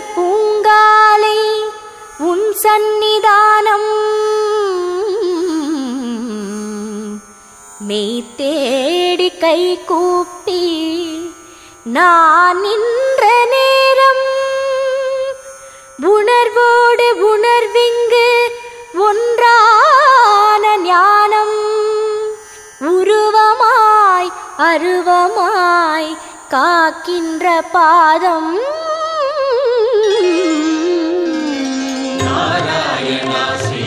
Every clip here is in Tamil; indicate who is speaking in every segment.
Speaker 1: பூங்காலை உன் சந்நிதானம். மெய் தேடி கை கூப்பி நான் நின்ற நேரம். உணர்வோடு உணர்விங்கு ஒன்றான ஞானம். உருவமாய் அருவமாய் காக்கின்ற பாதம்.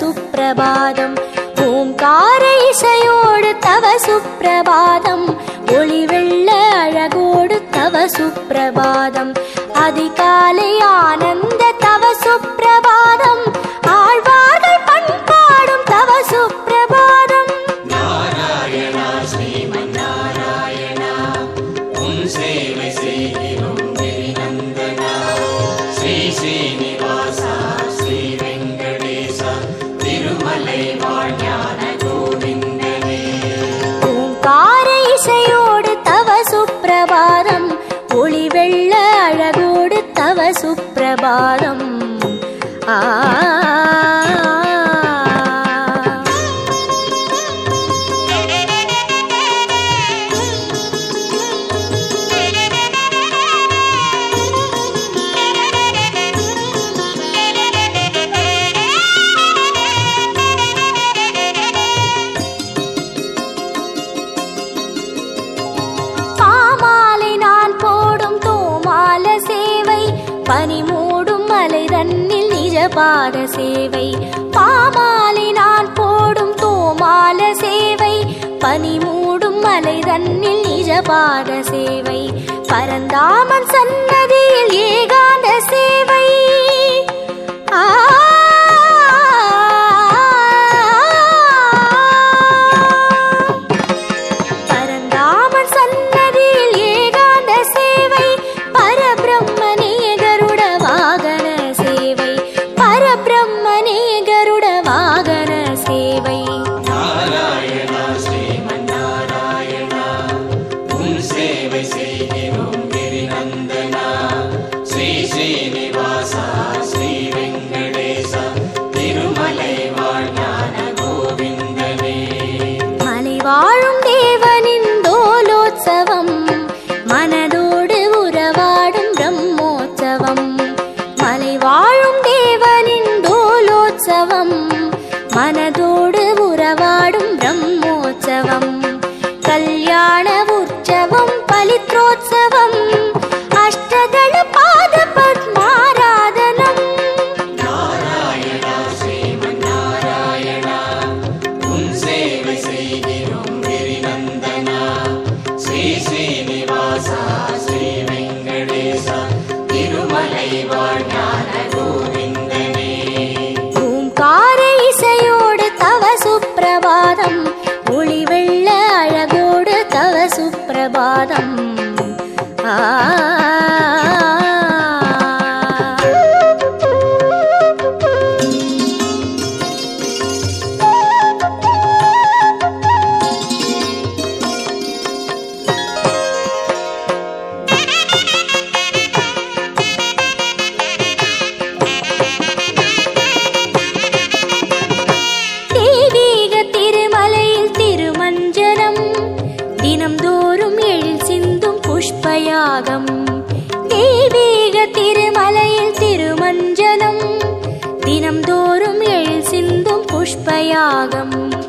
Speaker 1: சுப்பிரபாதம். ஓம்கார இசையோடு தவ சுப்பிரபாதம். ஒளி வெள்ள அழகோடு தவ சுப்பிரபாதம். அதிகாலை ஆனந்த தவ சுப்பிரபாதம்
Speaker 2: सुप्रभातम्। आ சேவை
Speaker 1: பனி மூடும் மலை தன்னில் நிஜ பாத சேவை. பாமாலை நான் போடும் தோமால சேவை. பனி மூடும் மலை தன்னில் நிஜ பாத சேவை. பரந்தாமன் சன்னதியில் ஏகாந்த சேவை. ஆ Sisi ni அழகோடு தவ சுப்பிரபாதம். ஆ தியாகம் தெய்வீக திருமலையில் திருமஞ்சனம். தினம்தோறும் எழில் சிந்தும் புஷ்பயாகம். கஸ்தூரி